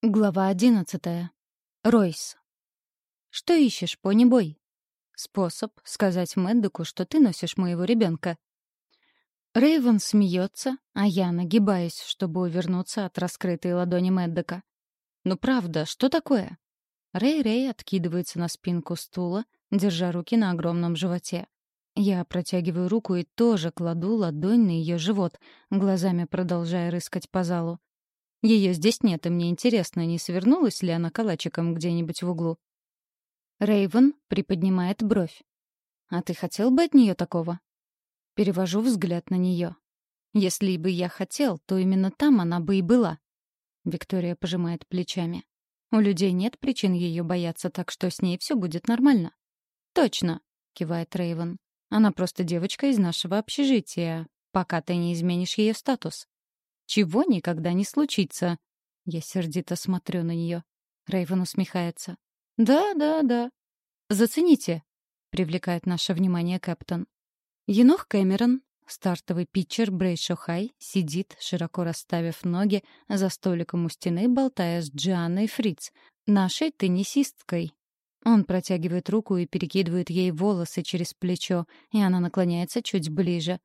Глава одиннадцатая. Ройс. «Что ищешь, пони-бой?» Способ сказать Мэддоку, что ты носишь моего ребенка. Рейвен смеется, а я нагибаюсь, чтобы увернуться от раскрытой ладони Мэддока. «Ну правда, что такое?» Рэй-Рэй откидывается на спинку стула, держа руки на огромном животе. Я протягиваю руку и тоже кладу ладонь на ее живот, глазами продолжая рыскать по залу. Ее здесь нет, и мне интересно, не свернулась ли она калачиком где-нибудь в углу. Рейвен приподнимает бровь. «А ты хотел бы от нее такого?» Перевожу взгляд на нее. «Если бы я хотел, то именно там она бы и была». Виктория пожимает плечами. «У людей нет причин ее бояться, так что с ней все будет нормально». «Точно», — кивает Рейвен. «Она просто девочка из нашего общежития, пока ты не изменишь ее статус». Чего никогда не случится. Я сердито смотрю на нее. Рейвен усмехается. «Да, да, да. Зацените», — привлекает наше внимание Кэптон. Енох Кэмерон, стартовый питчер Брейшо Хай, сидит, широко расставив ноги, за столиком у стены, болтая с Джианной Фриц, нашей теннисисткой. Он протягивает руку и перекидывает ей волосы через плечо, и она наклоняется чуть ближе.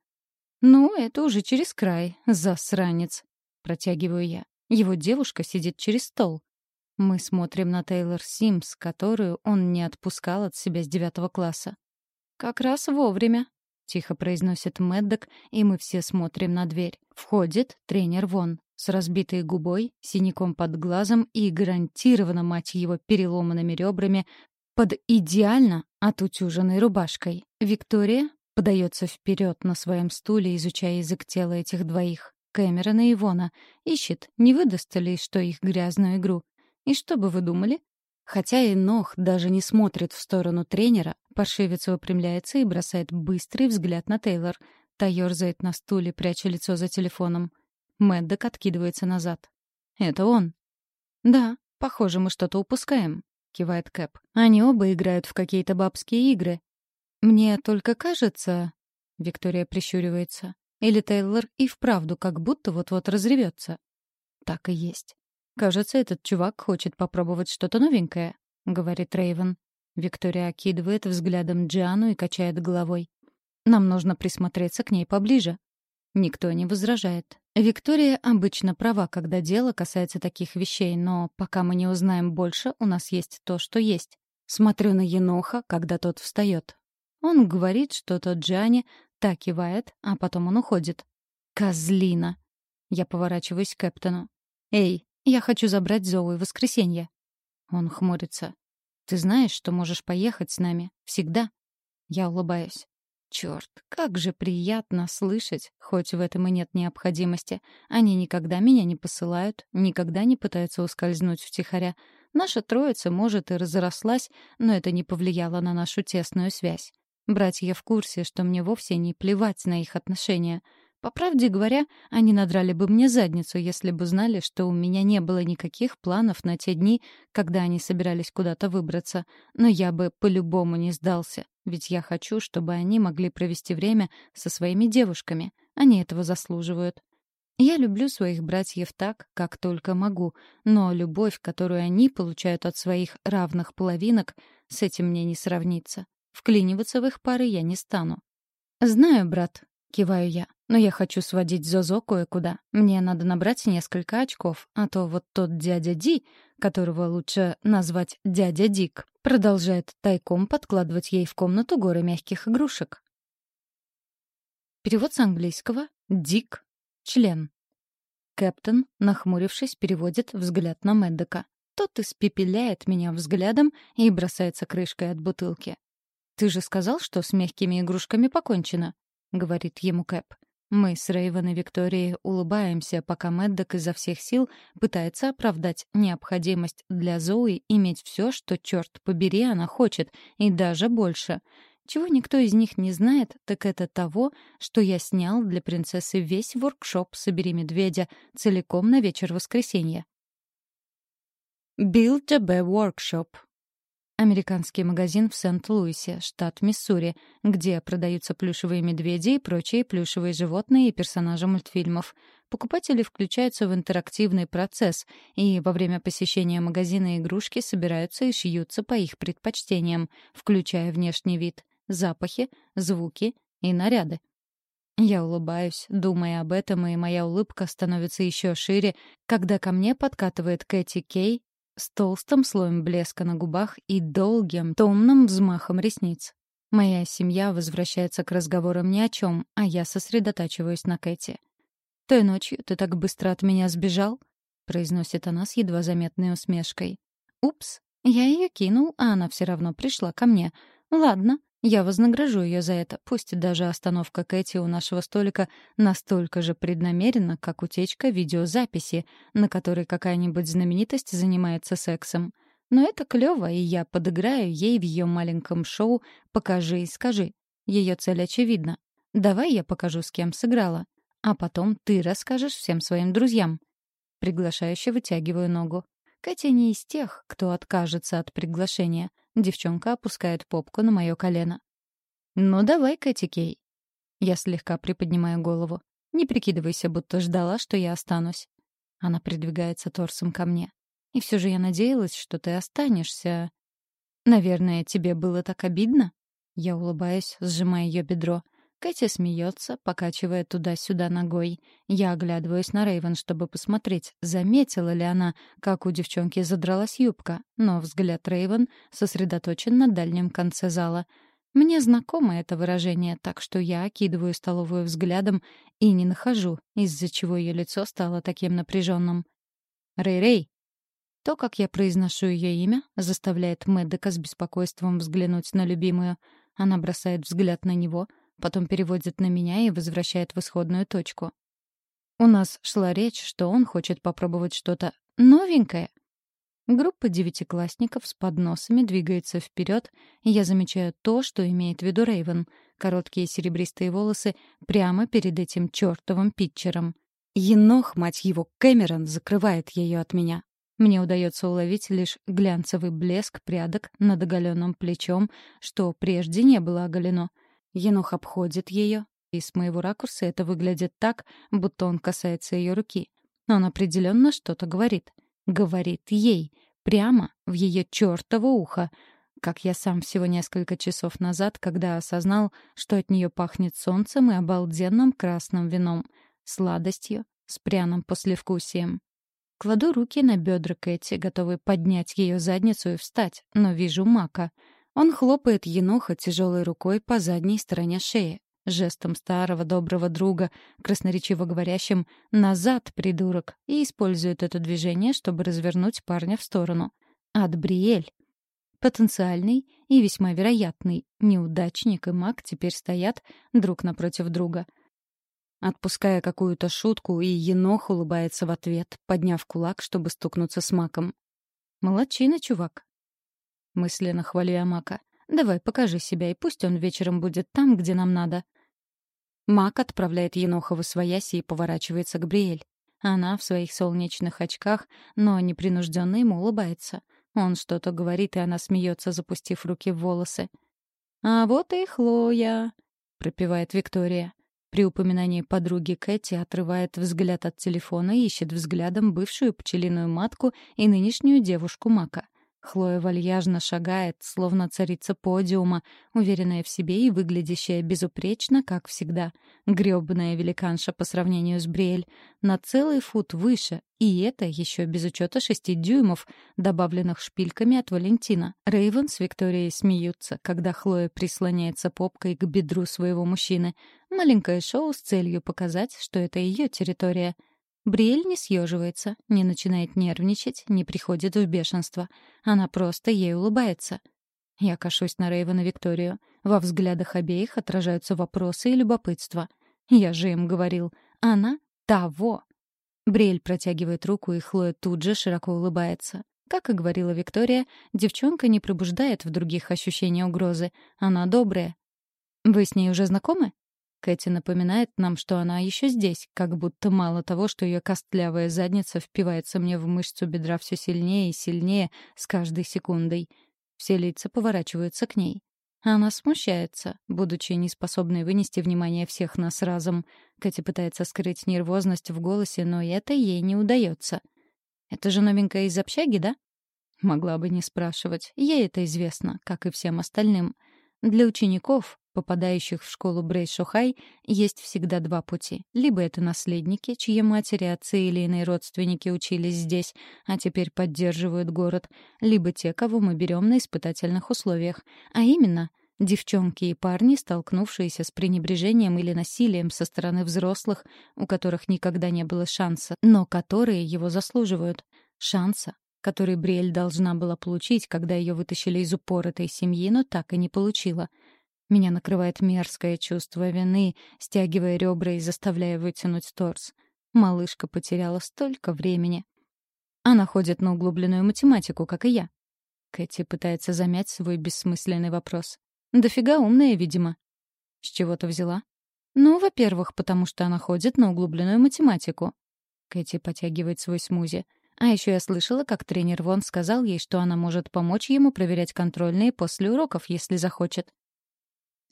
«Ну, это уже через край, засранец», — протягиваю я. Его девушка сидит через стол. Мы смотрим на Тейлор Симс, которую он не отпускал от себя с девятого класса. «Как раз вовремя», — тихо произносит Мэддок, и мы все смотрим на дверь. Входит тренер Вон с разбитой губой, синяком под глазом и гарантированно, мать его, переломанными ребрами под идеально отутюженной рубашкой. Виктория Подается вперед на своем стуле, изучая язык тела этих двоих. Кэмерона и Вона. Ищет, не выдаст ли что их грязную игру. И что бы вы думали? Хотя и Нох даже не смотрит в сторону тренера, паршивец выпрямляется и бросает быстрый взгляд на Тейлор. Та ёрзает на стуле, пряча лицо за телефоном. Мэддок откидывается назад. «Это он». «Да, похоже, мы что-то упускаем», — кивает Кэп. «Они оба играют в какие-то бабские игры. «Мне только кажется...» — Виктория прищуривается. «Или Тейлор и вправду как будто вот-вот разревется». «Так и есть. Кажется, этот чувак хочет попробовать что-то новенькое», — говорит Рейвен. Виктория окидывает взглядом Джиану и качает головой. «Нам нужно присмотреться к ней поближе». Никто не возражает. Виктория обычно права, когда дело касается таких вещей, но пока мы не узнаем больше, у нас есть то, что есть. Смотрю на Еноха, когда тот встает. Он говорит что-то Джане, так кивает, а потом он уходит. «Козлина!» Я поворачиваюсь к Кэптону. «Эй, я хочу забрать Зоу в воскресенье». Он хмурится. «Ты знаешь, что можешь поехать с нами. Всегда». Я улыбаюсь. Черт, как же приятно слышать, хоть в этом и нет необходимости. Они никогда меня не посылают, никогда не пытаются ускользнуть втихаря. Наша троица, может, и разрослась, но это не повлияло на нашу тесную связь. Братья в курсе, что мне вовсе не плевать на их отношения. По правде говоря, они надрали бы мне задницу, если бы знали, что у меня не было никаких планов на те дни, когда они собирались куда-то выбраться. Но я бы по-любому не сдался, ведь я хочу, чтобы они могли провести время со своими девушками. Они этого заслуживают. Я люблю своих братьев так, как только могу, но любовь, которую они получают от своих равных половинок, с этим мне не сравнится. Вклиниваться в их пары я не стану. «Знаю, брат», — киваю я, «но я хочу сводить Зозо кое-куда. Мне надо набрать несколько очков, а то вот тот дядя Ди, которого лучше назвать дядя Дик, продолжает тайком подкладывать ей в комнату горы мягких игрушек». Перевод с английского «Дик» — член. Кэптон, нахмурившись, переводит взгляд на Мэддока. Тот испепеляет меня взглядом и бросается крышкой от бутылки. «Ты же сказал, что с мягкими игрушками покончено», — говорит ему Кэп. Мы с Рейвен и Викторией улыбаемся, пока Мэддок изо всех сил пытается оправдать необходимость для Зои иметь все, что, черт побери, она хочет, и даже больше. Чего никто из них не знает, так это того, что я снял для принцессы весь воркшоп «Собери медведя» целиком на вечер воскресенья. Build a Bear Workshop Американский магазин в Сент-Луисе, штат Миссури, где продаются плюшевые медведи и прочие плюшевые животные и персонажи мультфильмов. покупатели включаются в интерактивный процесс, и во время посещения магазина игрушки собираются и шьются по их предпочтениям, включая внешний вид, запахи, звуки и наряды. Я улыбаюсь, думая об этом, и моя улыбка становится еще шире, когда ко мне подкатывает Кэти Кей с толстым слоем блеска на губах и долгим, томным взмахом ресниц. Моя семья возвращается к разговорам ни о чем, а я сосредотачиваюсь на Кэти. «Той ночью ты так быстро от меня сбежал?» — произносит она с едва заметной усмешкой. «Упс, я ее кинул, а она все равно пришла ко мне. Ладно, я вознагражу ее за это, пусть даже остановка Кэти у нашего столика настолько же преднамерена, как утечка видеозаписи, на которой какая-нибудь знаменитость занимается сексом. Но это клёво, и я подыграю ей в ее маленьком шоу «Покажи и скажи». Ее цель очевидна. Давай я покажу, с кем сыграла. А потом ты расскажешь всем своим друзьям. Приглашающе вытягиваю ногу. Катя не из тех, кто откажется от приглашения — Девчонка опускает попку на мое колено. «Ну давай, Кэти Кей». Я слегка приподнимаю голову. Не прикидывайся, будто ждала, что я останусь. Она придвигается торсом ко мне. И все же я надеялась, что ты останешься. Наверное, тебе было так обидно? Я улыбаюсь, сжимая ее бедро. Кэти смеется, покачивая туда-сюда ногой. Я оглядываюсь на Рейвен, чтобы посмотреть, заметила ли она, как у девчонки задралась юбка, но взгляд Рейвен сосредоточен на дальнем конце зала. Мне знакомо это выражение, так что я окидываю столовую взглядом и не нахожу, из-за чего ее лицо стало таким напряженным. «Рэй-Рэй!» То, как я произношу ее имя, заставляет Мэддека с беспокойством взглянуть на любимую. Она бросает взгляд на него — потом переводит на меня и возвращает в исходную точку. У нас шла речь, что он хочет попробовать что-то новенькое. Группа девятиклассников с подносами двигается вперед, и я замечаю то, что имеет в виду Рейвен. Короткие серебристые волосы прямо перед этим чертовым питчером. Енох, мать его, Кэмерон закрывает ее от меня. Мне удается уловить лишь глянцевый блеск прядок над оголенным плечом, что прежде не было оголено — Енох обходит ее, и с моего ракурса это выглядит так, будто он касается ее руки. Но он определенно что-то говорит. Говорит ей, прямо в ее чертово ухо, как я сам всего несколько часов назад, когда осознал, что от нее пахнет солнцем и обалденным красным вином, сладостью, с пряным послевкусием. Кладу руки на бедра Кэти, готовый поднять ее задницу и встать, но вижу Мака — он хлопает еноха тяжелой рукой по задней стороне шеи, жестом старого доброго друга, красноречиво говорящим «назад, придурок», и использует это движение, чтобы развернуть парня в сторону. От. Потенциальный и весьма вероятный неудачник и маг теперь стоят друг напротив друга. Отпуская какую-то шутку, и енох улыбается в ответ, подняв кулак, чтобы стукнуться с маком. «Молодчина, чувак. Мысленно хвалю я Мака. «Давай, покажи себя, и пусть он вечером будет там, где нам надо». Мак отправляет Еноха в свояси и поворачивается к Бриэль. Она в своих солнечных очках, но непринужденно ему улыбается. Он что-то говорит, и она смеется, запустив руки в волосы. «А вот и Хлоя», — пропевает Виктория. При упоминании подруги Кэти отрывает взгляд от телефона и ищет взглядом бывшую пчелиную матку и нынешнюю девушку Мака. Хлоя вальяжно шагает, словно царица подиума, уверенная в себе и выглядящая безупречно, как всегда. Грёбаная великанша по сравнению с Бриэль. На целый фут выше, и это еще без учета шести дюймов, добавленных шпильками от Валентина. Рейвен с Викторией смеются, когда Хлоя прислоняется попкой к бедру своего мужчины. Маленькое шоу с целью показать, что это ее территория — Бриэль не съеживается, не начинает нервничать, не приходит в бешенство. Она просто ей улыбается. Я кашусь на Рейвен и Викторию. Во взглядах обеих отражаются вопросы и любопытство. Я же им говорил, она того. Бриэль протягивает руку, и Хлоя тут же широко улыбается. Как и говорила Виктория, девчонка не пробуждает в других ощущения угрозы. Она добрая. «Вы с ней уже знакомы?» Кэти напоминает нам, что она еще здесь, как будто мало того, что ее костлявая задница впивается мне в мышцу бедра все сильнее и сильнее с каждой секундой. Все лица поворачиваются к ней. Она смущается, будучи неспособной вынести внимание всех нас разом. Кэти пытается скрыть нервозность в голосе, но это ей не удается. «Это же новенькая из общаги, да?» Могла бы не спрашивать. Ей это известно, как и всем остальным. Для учеников, попадающих в школу Брейшохай, есть всегда два пути. Либо это наследники, чьи матери, отцы или иные родственники учились здесь, а теперь поддерживают город, либо те, кого мы берем на испытательных условиях. А именно — Девчонки и парни, столкнувшиеся с пренебрежением или насилием со стороны взрослых, у которых никогда не было шанса, но которые его заслуживают. Шанса, который Бриэль должна была получить, когда ее вытащили из упоротой семьи, но так и не получила — меня накрывает мерзкое чувство вины, стягивая ребра и заставляя вытянуть торс. Малышка потеряла столько времени. Она ходит на углубленную математику, как и я. Кэти пытается замять свой бессмысленный вопрос. Дофига умная, видимо. С чего то взяла? Ну, во-первых, потому что она ходит на углубленную математику. Кэти потягивает свой смузи. А еще я слышала, как тренер Вон сказал ей, что она может помочь ему проверять контрольные после уроков, если захочет.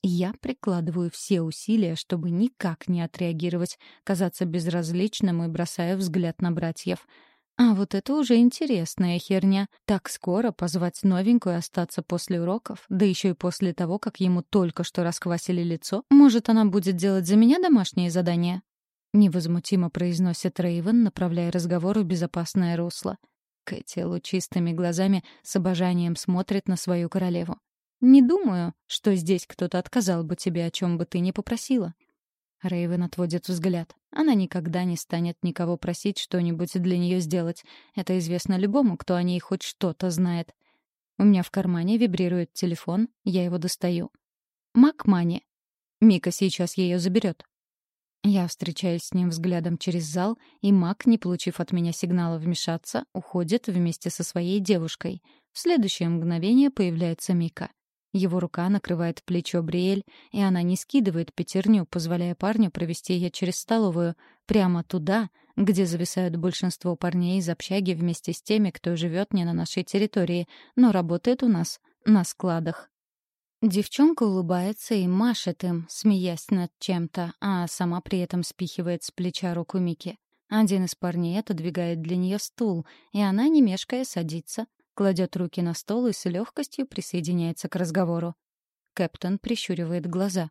Я прикладываю все усилия, чтобы никак не отреагировать, казаться безразличным и бросая взгляд на братьев. А вот это уже интересная херня. Так скоро позвать новенькую остаться после уроков, да еще и после того, как ему только что расквасили лицо. Может, она будет делать за меня домашние задания? Невозмутимо произносит Рейвен, направляя разговор в безопасное русло. Кэти лучистыми глазами с обожанием смотрит на свою королеву. Не думаю, что здесь кто-то отказал бы тебе, о чем бы ты ни попросила. Рейвен отводит взгляд. Она никогда не станет никого просить что-нибудь для нее сделать. Это известно любому, кто о ней хоть что-то знает. У меня в кармане вибрирует телефон, я его достаю. Макмани. Мика сейчас ее заберет. Я встречаюсь с ним взглядом через зал, и Мак, не получив от меня сигнала вмешаться, уходит вместе со своей девушкой. В следующее мгновение появляется Мика. Его рука накрывает плечо Бриэль, и она не скидывает пятерню, позволяя парню провести ее через столовую, прямо туда, где зависают большинство парней из общаги вместе с теми, кто живет не на нашей территории, но работает у нас на складах. Девчонка улыбается и машет им, смеясь над чем-то, а сама при этом спихивает с плеча руку Мики. Один из парней отодвигает для нее стул, и она, не мешкая, садится, кладет руки на стол и с легкостью присоединяется к разговору. Кэптон прищуривает глаза.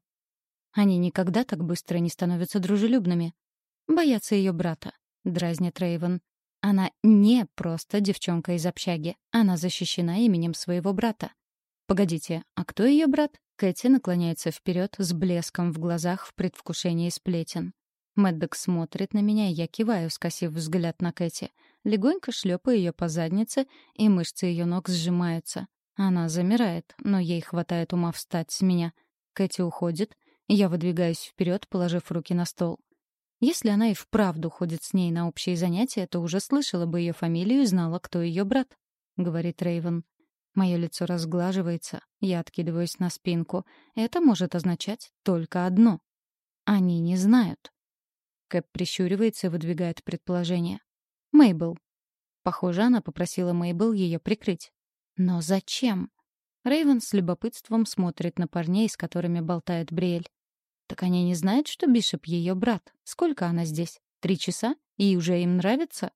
Они никогда так быстро не становятся дружелюбными. Боятся ее брата, дразнит Рейвен. Она не просто девчонка из общаги. Она защищена именем своего брата. Погодите, а кто ее брат? Кэти наклоняется вперед с блеском в глазах в предвкушении сплетен. Мэддок смотрит на меня, и я киваю, скосив взгляд на Кэти — легонько шлепаю ее по заднице, и мышцы ее ног сжимаются. Она замирает, но ей хватает ума встать с меня. Кэти уходит, я выдвигаюсь вперед, положив руки на стол. Если она и вправду ходит с ней на общие занятия, то уже слышала бы ее фамилию и знала, кто ее брат, — говорит Рейвен. Мое лицо разглаживается, я откидываюсь на спинку. Это может означать только одно. Они не знают. Кэп прищуривается и выдвигает предположение. Мейбл. Похоже, она попросила Мейбл ее прикрыть. Но зачем? Рейвен с любопытством смотрит на парней, с которыми болтает Бриэль. Так они не знают, что Бишоп ее брат. Сколько она здесь? Три часа? И уже им нравится?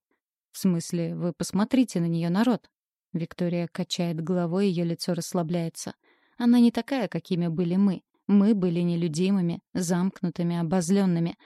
В смысле, вы посмотрите на нее, народ. Виктория качает головой, ее лицо расслабляется. Она не такая, какими были мы. Мы были нелюдимыми, замкнутыми, обозленными.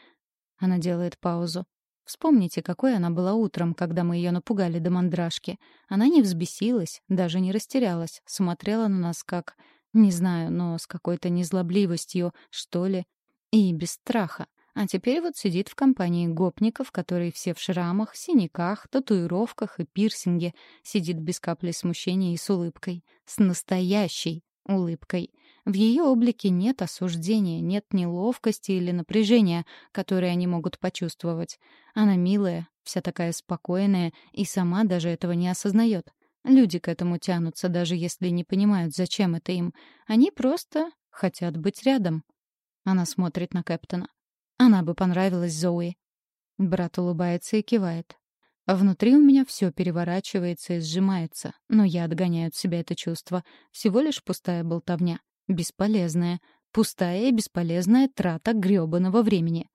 Она делает паузу. Вспомните, какой она была утром, когда мы ее напугали до мандражки. Она не взбесилась, даже не растерялась, смотрела на нас как... Не знаю, но с какой-то незлобливостью, что ли, и без страха. А теперь вот сидит в компании гопников, которые все в шрамах, синяках, татуировках и пирсинге, сидит без капли смущения и с улыбкой. С настоящей улыбкой. В ее облике нет осуждения, нет неловкости или напряжения, которые они могут почувствовать. Она милая, вся такая спокойная, и сама даже этого не осознает. Люди к этому тянутся, даже если не понимают, зачем это им. Они просто хотят быть рядом. Она смотрит на Кэптона. Она бы понравилась Зои. Брат улыбается и кивает. Внутри у меня все переворачивается и сжимается, но я отгоняю от себя это чувство. Всего лишь пустая болтовня. Бесполезная. Пустая и бесполезная трата грёбаного времени.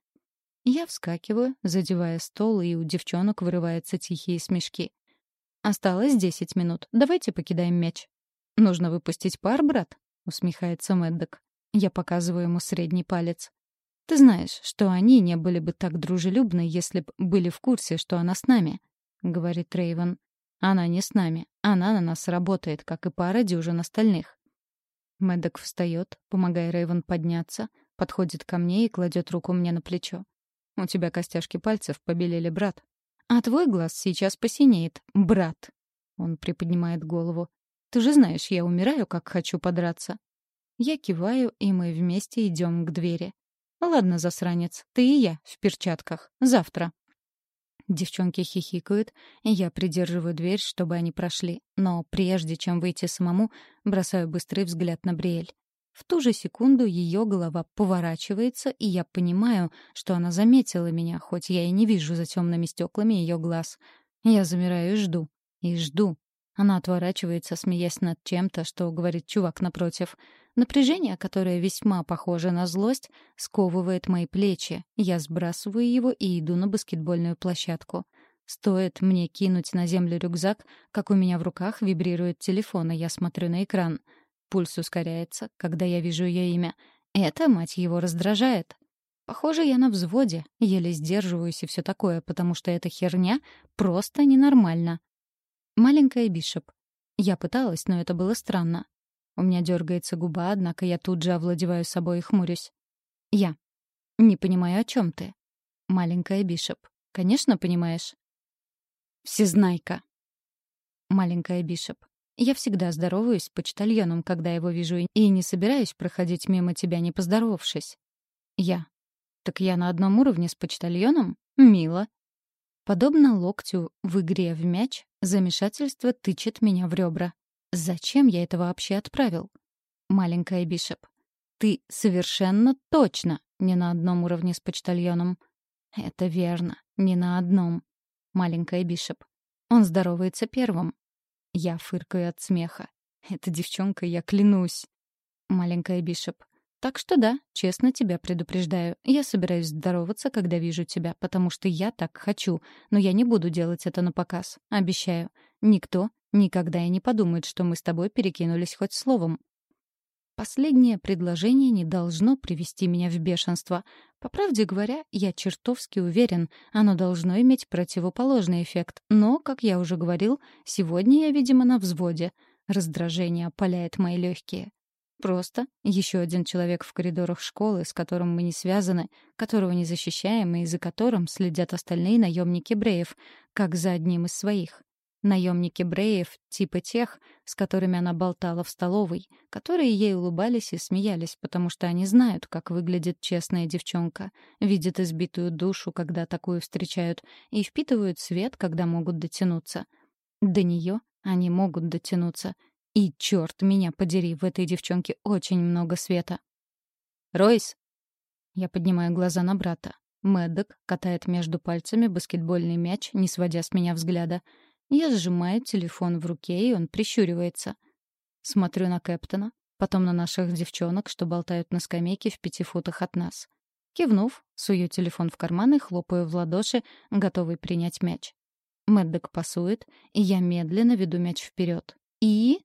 Я вскакиваю, задевая стол, и у девчонок вырываются тихие смешки. «Осталось десять минут. Давайте покидаем мяч». «Нужно выпустить пар, брат?» — усмехается Мэддок. Я показываю ему средний палец. «Ты знаешь, что они не были бы так дружелюбны, если б были в курсе, что она с нами», — говорит Рейвен. «Она не с нами. Она на нас работает, как и пара дюжин остальных». Мэддок встает, помогая Рейвен подняться, подходит ко мне и кладет руку мне на плечо. У тебя костяшки пальцев побелели, брат. А твой глаз сейчас посинеет, брат. Он приподнимает голову. Ты же знаешь, я умираю, как хочу подраться. Я киваю, и мы вместе идем к двери. Ладно, засранец, ты и я в перчатках. Завтра. Девчонки хихикают, и я придерживаю дверь, чтобы они прошли. Но прежде чем выйти самому, бросаю быстрый взгляд на Бриэль. В ту же секунду ее голова поворачивается, и я понимаю, что она заметила меня, хоть я и не вижу за темными стеклами ее глаз. Я замираю и жду. И жду. Она отворачивается, смеясь над чем-то, что говорит чувак напротив. Напряжение, которое весьма похоже на злость, сковывает мои плечи. Я сбрасываю его и иду на баскетбольную площадку. Стоит мне кинуть на землю рюкзак, как у меня в руках вибрирует телефон, и я смотрю на экран — Пульс ускоряется, когда я вижу ее имя. Это, мать его, раздражает. Похоже, я на взводе, еле сдерживаюсь и все такое, потому что эта херня просто ненормальна. Маленькая Бишоп. Я пыталась, но это было странно. У меня дергается губа, однако я тут же овладеваю собой и хмурюсь. Я. Не понимаю, о чем ты. Маленькая Бишоп. Конечно, понимаешь. Всезнайка. Маленькая Бишоп. Я всегда здороваюсь с почтальоном, когда его вижу, и не собираюсь проходить мимо тебя, не поздоровавшись. Я. Так я на одном уровне с почтальоном? Мило. Подобно локтю в игре в мяч, замешательство тычет меня в ребра. Зачем я это вообще отправил? Маленькая Бишоп. Ты совершенно точно не на одном уровне с почтальоном. Это верно, не на одном. Маленькая Бишоп. Он здоровается первым. Я фыркаю от смеха. Эта девчонка, я клянусь. Маленькая Бишоп. Так что да, честно тебя предупреждаю. Я собираюсь здороваться, когда вижу тебя, потому что я так хочу, но я не буду делать это на показ. Обещаю. Никто никогда и не подумает, что мы с тобой перекинулись хоть словом. Последнее предложение не должно привести меня в бешенство. По правде говоря, я чертовски уверен, оно должно иметь противоположный эффект. Но, как я уже говорил, сегодня я, видимо, на взводе. Раздражение опаляет мои легкие. Просто еще один человек в коридорах школы, с которым мы не связаны, которого не защищаем и за которым следят остальные наемники Бреев, как за одним из своих. Наемники Бреев, типа тех, с которыми она болтала в столовой, которые ей улыбались и смеялись, потому что они знают, как выглядит честная девчонка, видят избитую душу, когда такую встречают, и впитывают свет, когда могут дотянуться. До нее они могут дотянуться. И, черт меня подери, в этой девчонке очень много света. «Ройс!» Я поднимаю глаза на брата. Мэддок катает между пальцами баскетбольный мяч, не сводя с меня взгляда — я сжимаю телефон в руке, и он прищуривается. Смотрю на Кэптона, потом на наших девчонок, что болтают на скамейке в пяти футах от нас. Кивнув, сую телефон в карман и хлопаю в ладоши, готовый принять мяч. Мэддок пасует, и я медленно веду мяч вперед. И...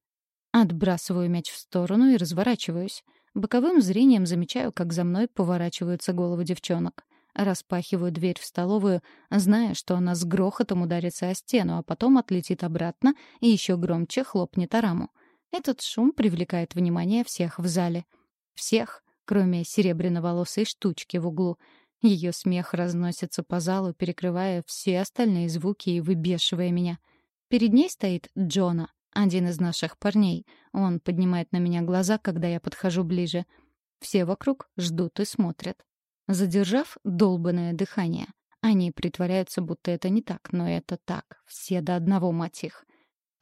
Отбрасываю мяч в сторону и разворачиваюсь. Боковым зрением замечаю, как за мной поворачиваются головы девчонок. Распахиваю дверь в столовую, зная, что она с грохотом ударится о стену, а потом отлетит обратно и еще громче хлопнет о раму. Этот шум привлекает внимание всех в зале. Всех, кроме серебряноволосой штучки в углу. Ее смех разносится по залу, перекрывая все остальные звуки и выбешивая меня. Перед ней стоит Джона, один из наших парней. Он поднимает на меня глаза, когда я подхожу ближе. Все вокруг ждут и смотрят задержав долбанное дыхание. Они притворяются, будто это не так, но это так. Все до одного, мать их.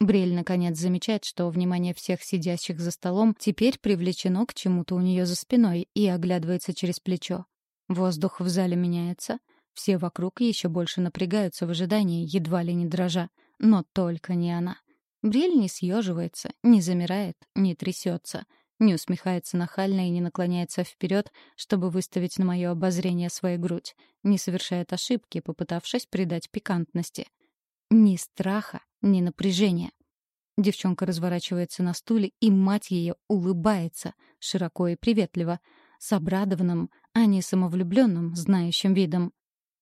Брель, наконец, замечает, что внимание всех сидящих за столом теперь привлечено к чему-то у нее за спиной и оглядывается через плечо. Воздух в зале меняется. Все вокруг еще больше напрягаются в ожидании, едва ли не дрожа. Но только не она. Брель не съеживается, не замирает, не трясется. не усмехается нахально и не наклоняется вперед, чтобы выставить на мое обозрение свою грудь, не совершает ошибки, попытавшись придать пикантности. Ни страха, ни напряжения. Девчонка разворачивается на стуле, и мать ее улыбается, широко и приветливо, с обрадованным, а не самовлюбленным, знающим видом.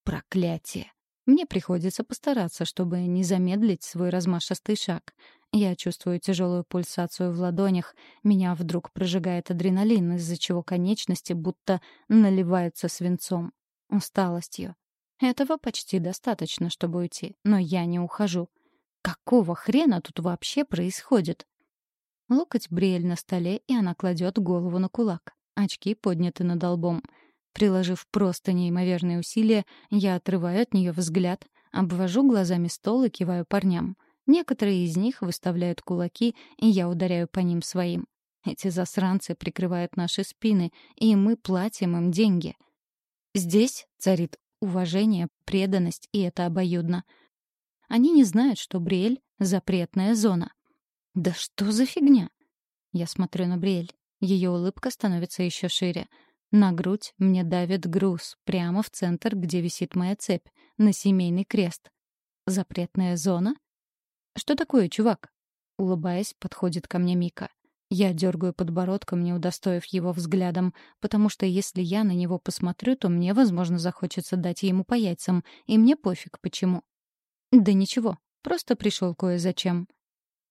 Проклятие! Мне приходится постараться, чтобы не замедлить свой размашистый шаг. Я чувствую тяжелую пульсацию в ладонях, меня вдруг прожигает адреналин, из-за чего конечности будто наливаются свинцом, усталостью. Этого почти достаточно, чтобы уйти, но я не ухожу. Какого хрена тут вообще происходит? Локоть Бриэль на столе, и она кладет голову на кулак. Очки подняты над лбом — Приложив просто неимоверные усилия, я отрываю от нее взгляд, обвожу глазами стол и киваю парням. Некоторые из них выставляют кулаки, и я ударяю по ним своим. Эти засранцы прикрывают наши спины, и мы платим им деньги. Здесь царит уважение, преданность, и это обоюдно. Они не знают, что Бриэль — запретная зона. Да что за фигня? Я смотрю на Бриэль. Ее улыбка становится еще шире. На грудь мне давит груз, прямо в центр, где висит моя цепь, на семейный крест. Запретная зона? Что такое, чувак? Улыбаясь, подходит ко мне Мика. Я дергаю подбородком, не удостоив его взглядом, потому что если я на него посмотрю, то мне, возможно, захочется дать ему по яйцам, и мне пофиг, почему. Да ничего, просто пришел кое-зачем.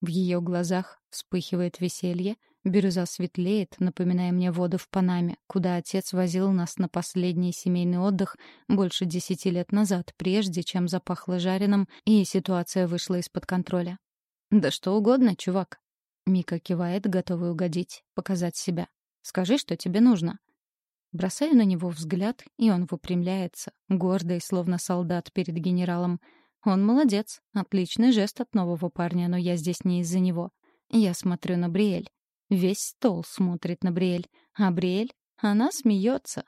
В ее глазах вспыхивает веселье, Бирюза светлеет, напоминая мне воду в Панаме, куда отец возил нас на последний семейный отдых больше десяти лет назад, прежде чем запахло жареным, и ситуация вышла из-под контроля. «Да что угодно, чувак». Мика кивает, готовый угодить, показать себя. «Скажи, что тебе нужно». Бросаю на него взгляд, и он выпрямляется, гордый, словно солдат перед генералом. Он молодец, отличный жест от нового парня, но я здесь не из-за него. Я смотрю на Бриэль. Весь стол смотрит на Бриэль, а Бриэль, она смеется.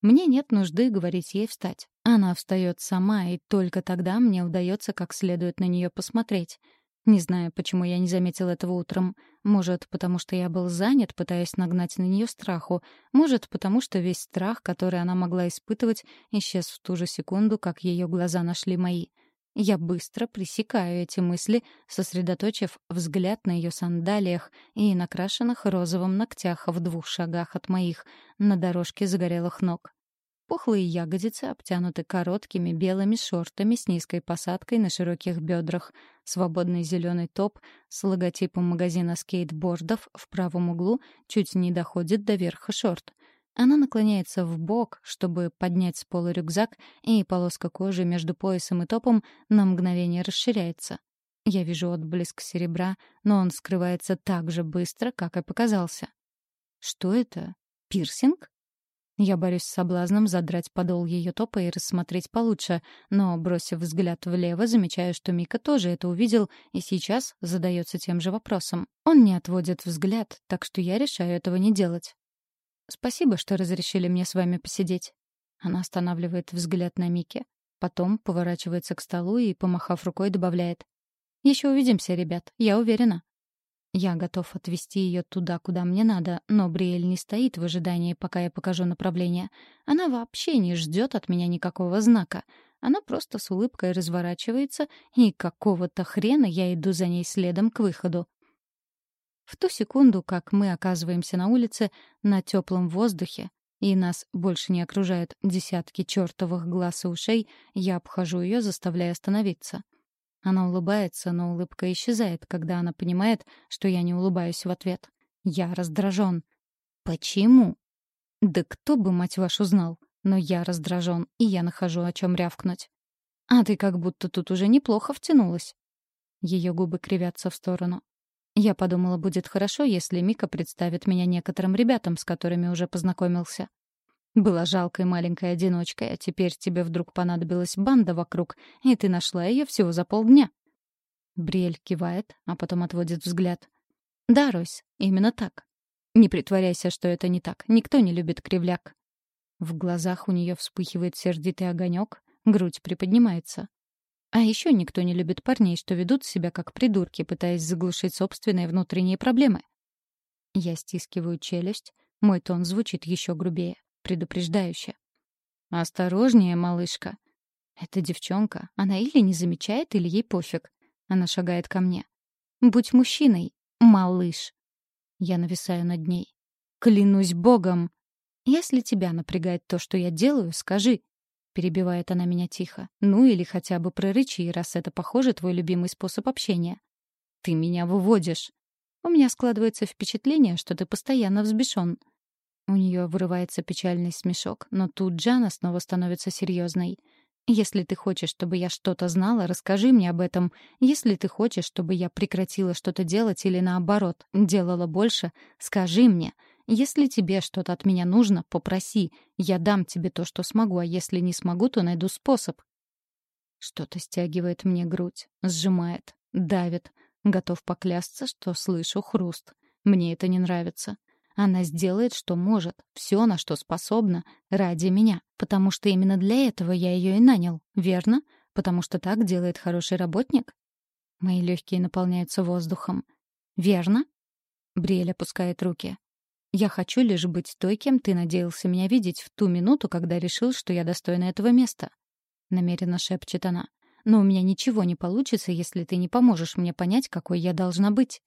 Мне нет нужды говорить ей встать. Она встает сама, и только тогда мне удается как следует на нее посмотреть. Не знаю, почему я не заметил этого утром. Может, потому что я был занят, пытаясь нагнать на нее страху. Может, потому что весь страх, который она могла испытывать, исчез в ту же секунду, как ее глаза нашли мои. Я быстро пресекаю эти мысли, сосредоточив взгляд на ее сандалиях и накрашенных розовым ногтях в двух шагах от моих, на дорожке загорелых ног. Пухлые ягодицы обтянуты короткими белыми шортами с низкой посадкой на широких бедрах, свободный зеленый топ с логотипом магазина скейтбордов в правом углу чуть не доходит до верха шорт. Она наклоняется в бок, чтобы поднять с пола рюкзак, и полоска кожи между поясом и топом на мгновение расширяется. Я вижу отблеск серебра, но он скрывается так же быстро, как и показался. Что это? Пирсинг? Я борюсь с соблазном задрать подол ее топа и рассмотреть получше, но, бросив взгляд влево, замечаю, что Мика тоже это увидел и сейчас задается тем же вопросом. Он не отводит взгляд, так что я решаю этого не делать. Спасибо, что разрешили мне с вами посидеть. Она останавливает взгляд на Мике, потом поворачивается к столу и, помахав рукой, добавляет. «Еще увидимся, ребят, я уверена». Я готов отвезти ее туда, куда мне надо, но Бриэль не стоит в ожидании, пока я покажу направление. Она вообще не ждет от меня никакого знака. Она просто с улыбкой разворачивается, и какого-то хрена я иду за ней следом к выходу. В ту секунду, как мы оказываемся на улице, на теплом воздухе, и нас больше не окружают десятки чертовых глаз и ушей, я обхожу ее, заставляя остановиться. Она улыбается, но улыбка исчезает, когда она понимает, что я не улыбаюсь в ответ. Я раздражен. Почему? Да кто бы, мать вашу, знал? Но я раздражен, и я нахожу, о чем рявкнуть. А ты как будто тут уже неплохо втянулась. Ее губы кривятся в сторону. Я подумала, будет хорошо, если Мика представит меня некоторым ребятам, с которыми уже познакомился. Была жалкой маленькой одиночкой, а теперь тебе вдруг понадобилась банда вокруг, и ты нашла ее всего за полдня. Бриэль кивает, а потом отводит взгляд. Да, Рось, именно так. Не притворяйся, что это не так. Никто не любит кривляк. В глазах у нее вспыхивает сердитый огонек, грудь приподнимается. А еще никто не любит парней, что ведут себя как придурки, пытаясь заглушить собственные внутренние проблемы. Я стискиваю челюсть, мой тон звучит еще грубее, предупреждающе. «Осторожнее, малышка». Эта девчонка, она или не замечает, или ей пофиг. Она шагает ко мне. «Будь мужчиной, малыш». Я нависаю над ней. «Клянусь богом!» «Если тебя напрягает то, что я делаю, скажи». Перебивает она меня тихо. «Ну или хотя бы прорычи, раз это, похоже, твой любимый способ общения». «Ты меня выводишь». «У меня складывается впечатление, что ты постоянно взбешен». У нее вырывается печальный смешок, но тут она снова становится серьезной. Если ты хочешь, чтобы я что-то знала, расскажи мне об этом. Если ты хочешь, чтобы я прекратила что-то делать или наоборот, делала больше, скажи мне. Если тебе что-то от меня нужно, попроси. Я дам тебе то, что смогу, а если не смогу, то найду способ. Что-то стягивает мне грудь, сжимает, давит. Готов поклясться, что слышу хруст. Мне это не нравится. Она сделает, что может, все, на что способна, ради меня, потому что именно для этого я ее и нанял, верно? Потому что так делает хороший работник? Мои легкие наполняются воздухом. Верно? Бриэль опускает руки. Я хочу лишь быть той, кем ты надеялся меня видеть в ту минуту, когда решил, что я достойна этого места. Намеренно шепчет она. Но у меня ничего не получится, если ты не поможешь мне понять, какой я должна быть.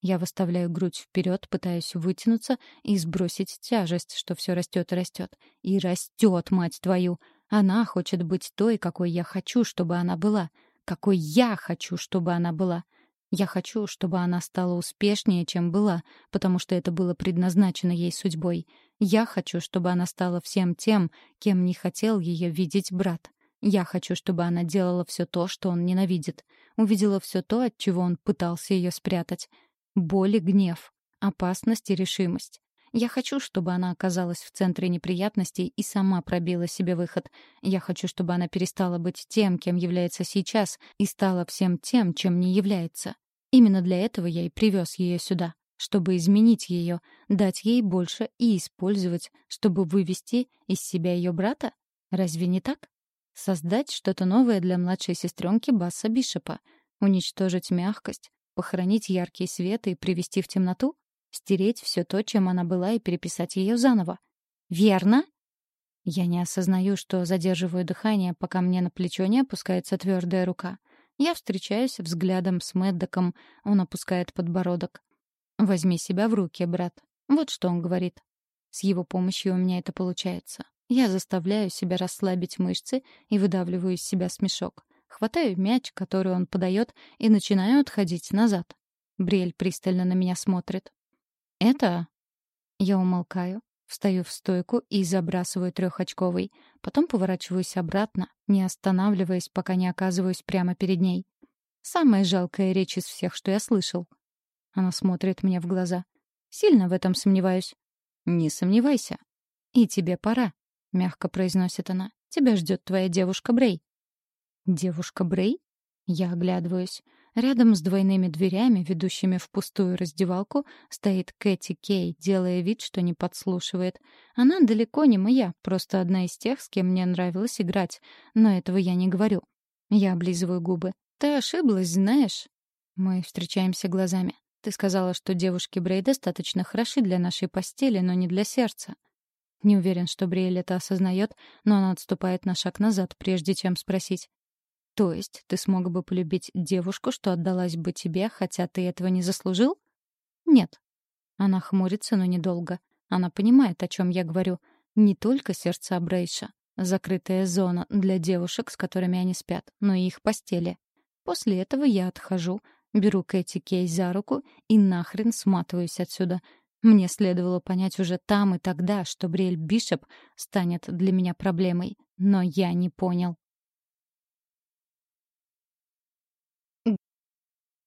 Я выставляю грудь вперед, пытаюсь вытянуться и сбросить тяжесть, что все растет и растет. И растет, мать твою! Она хочет быть той, какой я хочу, чтобы она была. Какой я хочу, чтобы она была. Я хочу, чтобы она стала успешнее, чем была, потому что это было предназначено ей судьбой. Я хочу, чтобы она стала всем тем, кем не хотел ее видеть брат. Я хочу, чтобы она делала все то, что он ненавидит. Увидела все то, от чего он пытался ее спрятать. Боль и гнев, опасность и решимость. Я хочу, чтобы она оказалась в центре неприятностей и сама пробила себе выход. Я хочу, чтобы она перестала быть тем, кем является сейчас, и стала всем тем, чем не является. Именно для этого я и привез ее сюда, чтобы изменить ее, дать ей больше и использовать, чтобы вывести из себя ее брата? Разве не так? Создать что-то новое для младшей сестренки Басса Бишопа, уничтожить мягкость, Похоронить яркий свет и привести в темноту? Стереть все то, чем она была, и переписать ее заново? Верно? Я не осознаю, что задерживаю дыхание, пока мне на плечо не опускается твердая рука. Я встречаюсь взглядом с Мэддоком, он опускает подбородок. «Возьми себя в руки, брат». Вот что он говорит. С его помощью у меня это получается. Я заставляю себя расслабить мышцы и выдавливаю из себя смешок. Хватаю мяч, который он подает, и начинаю отходить назад. Бриэль пристально на меня смотрит. «Это...» Я умолкаю, встаю в стойку и забрасываю трехочковый. Потом поворачиваюсь обратно, не останавливаясь, пока не оказываюсь прямо перед ней. Самая жалкая речь из всех, что я слышал. Она смотрит мне в глаза. Сильно в этом сомневаюсь. «Не сомневайся. И тебе пора», — мягко произносит она. «Тебя ждет твоя девушка Брей». Девушка Брей? Я оглядываюсь. Рядом с двойными дверями, ведущими в пустую раздевалку, стоит Кэти Кей, делая вид, что не подслушивает. Она далеко не моя, просто одна из тех, с кем мне нравилось играть. Но этого я не говорю. Я облизываю губы. «Ты ошиблась, знаешь?» Мы встречаемся глазами. Ты сказала, что девушки Брей достаточно хороши для нашей постели, но не для сердца. Не уверен, что Бриэль это осознает, но она отступает на шаг назад, прежде чем спросить. То есть ты смог бы полюбить девушку, что отдалась бы тебе, хотя ты этого не заслужил? Нет. Она хмурится, но недолго. Она понимает, о чем я говорю. Не только сердца Брейша. Закрытая зона для девушек, с которыми они спят, но и их постели. После этого я отхожу, беру Кэти Кей за руку и нахрен сматываюсь отсюда. Мне следовало понять уже там и тогда, что Бриэль Бишоп станет для меня проблемой. Но я не понял.